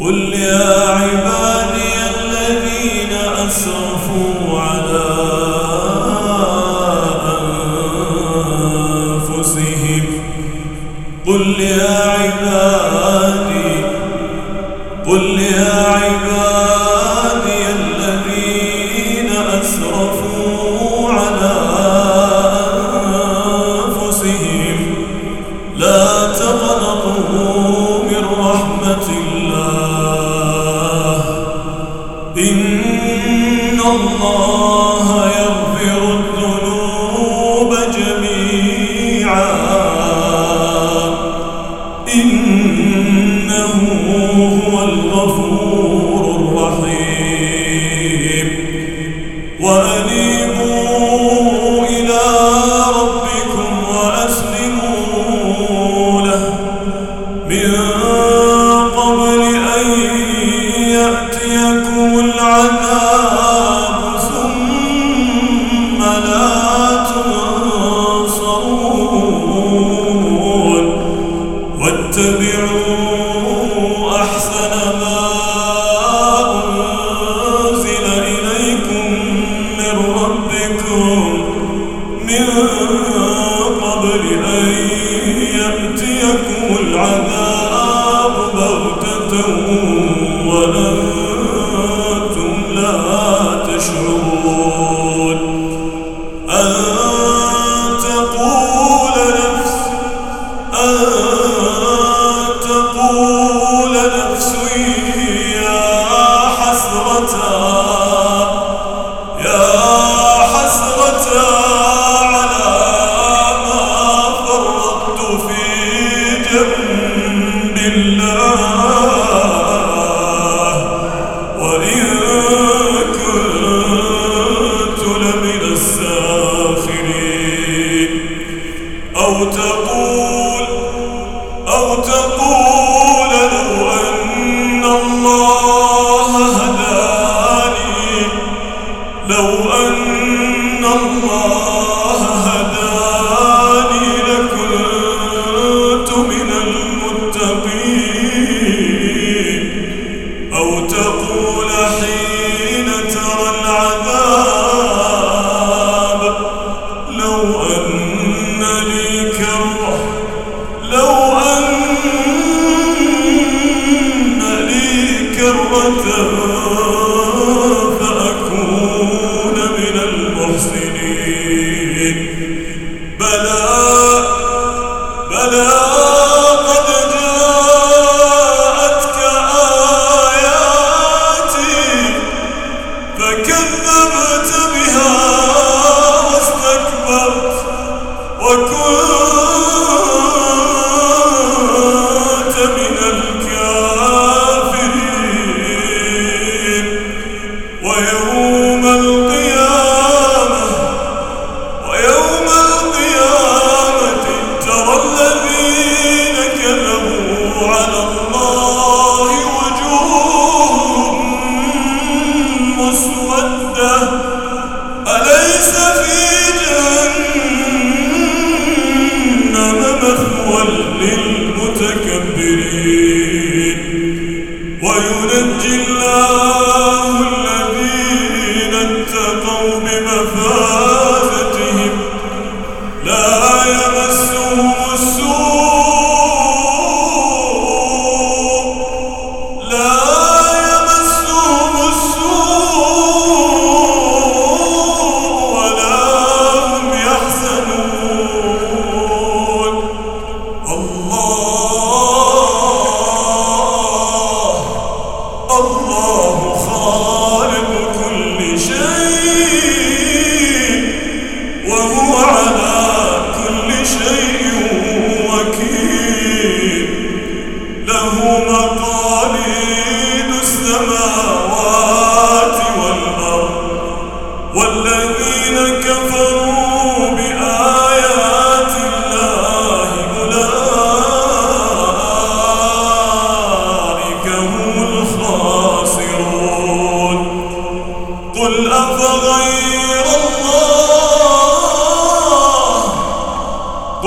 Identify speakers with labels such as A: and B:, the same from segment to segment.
A: قل يا عبادي الذين أسرفوا على أنفسهم. قل يا عبادي قل يا عبادي الذين أسرفوا على أنفسهم. لا تقنطوا من رحمة الله إن الله ربكم من قبل أن يأتيكم العذاب بغتة Mutter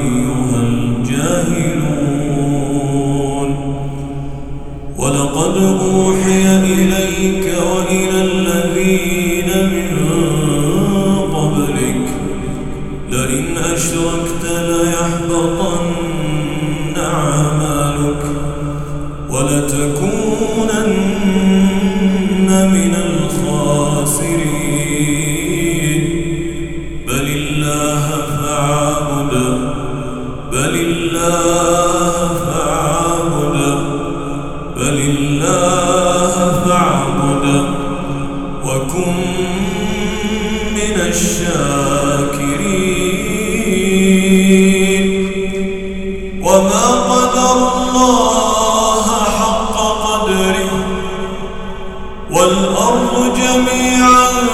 A: أيها الجاهلون. ولقد أوحي إليك وإلى الذين من قبلك. لئن أشركت ليحبطن أعمالك ولتكونن من الخاسرين. بل الله فاعبده بل الله فاعبد بل الله فاعبد وكن من الشاكرين. وما قدر الله حق قدره والأرض جميعا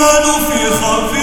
A: ونفخ في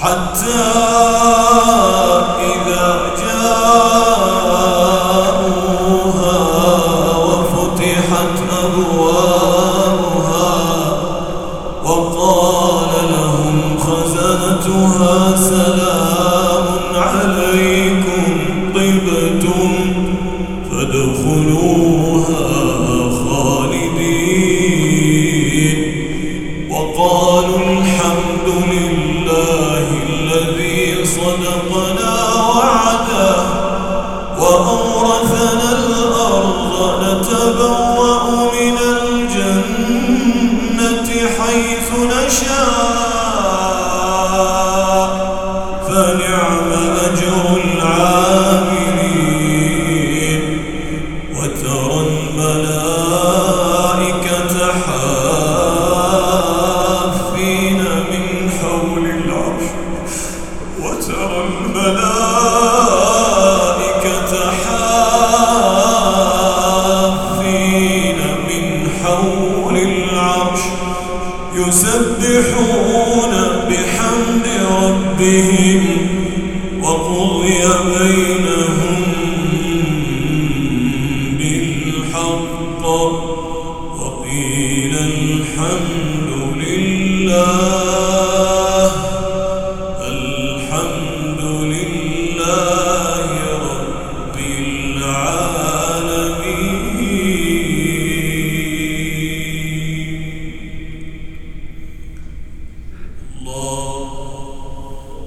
A: حتى Ramana.